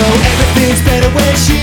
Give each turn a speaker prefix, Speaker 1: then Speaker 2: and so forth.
Speaker 1: Everything's better when she